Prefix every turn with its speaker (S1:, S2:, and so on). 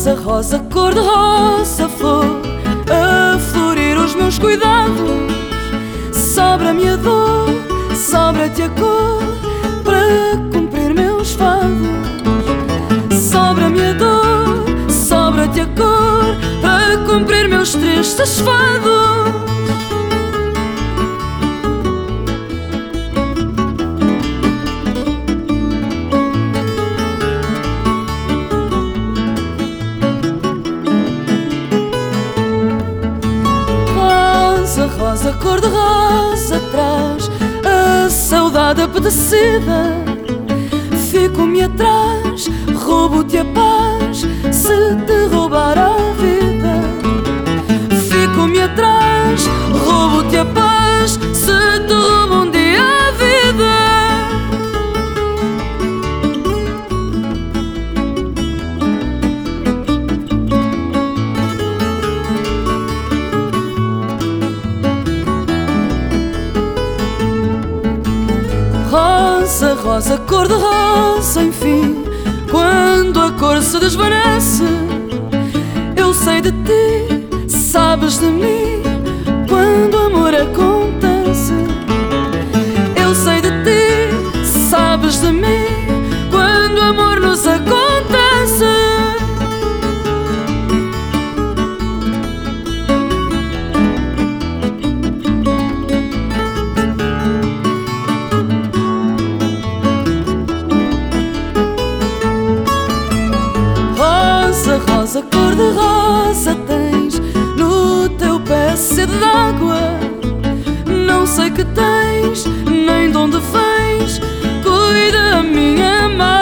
S1: Rosa, rosa, cor de rosa, flor A florir os meus cuidados. Sobra-me a dor, sobra-te a cor Para cumprir meus fados. Sobra-me a dor, sobra-te a cor Para cumprir meus tristes fados rosa, cor de rosa traz a saudade apetecida. Fico-me atrás, roubo-te a paz Rosa, rosa, cor de rosa, enfim Quando a cor se desvanece Eu sei de ti, sabes de mim rosa cor-de-rosa tens no teu pé sede d'água. Não sei que tens, nem de onde vens, cuida minha mãe.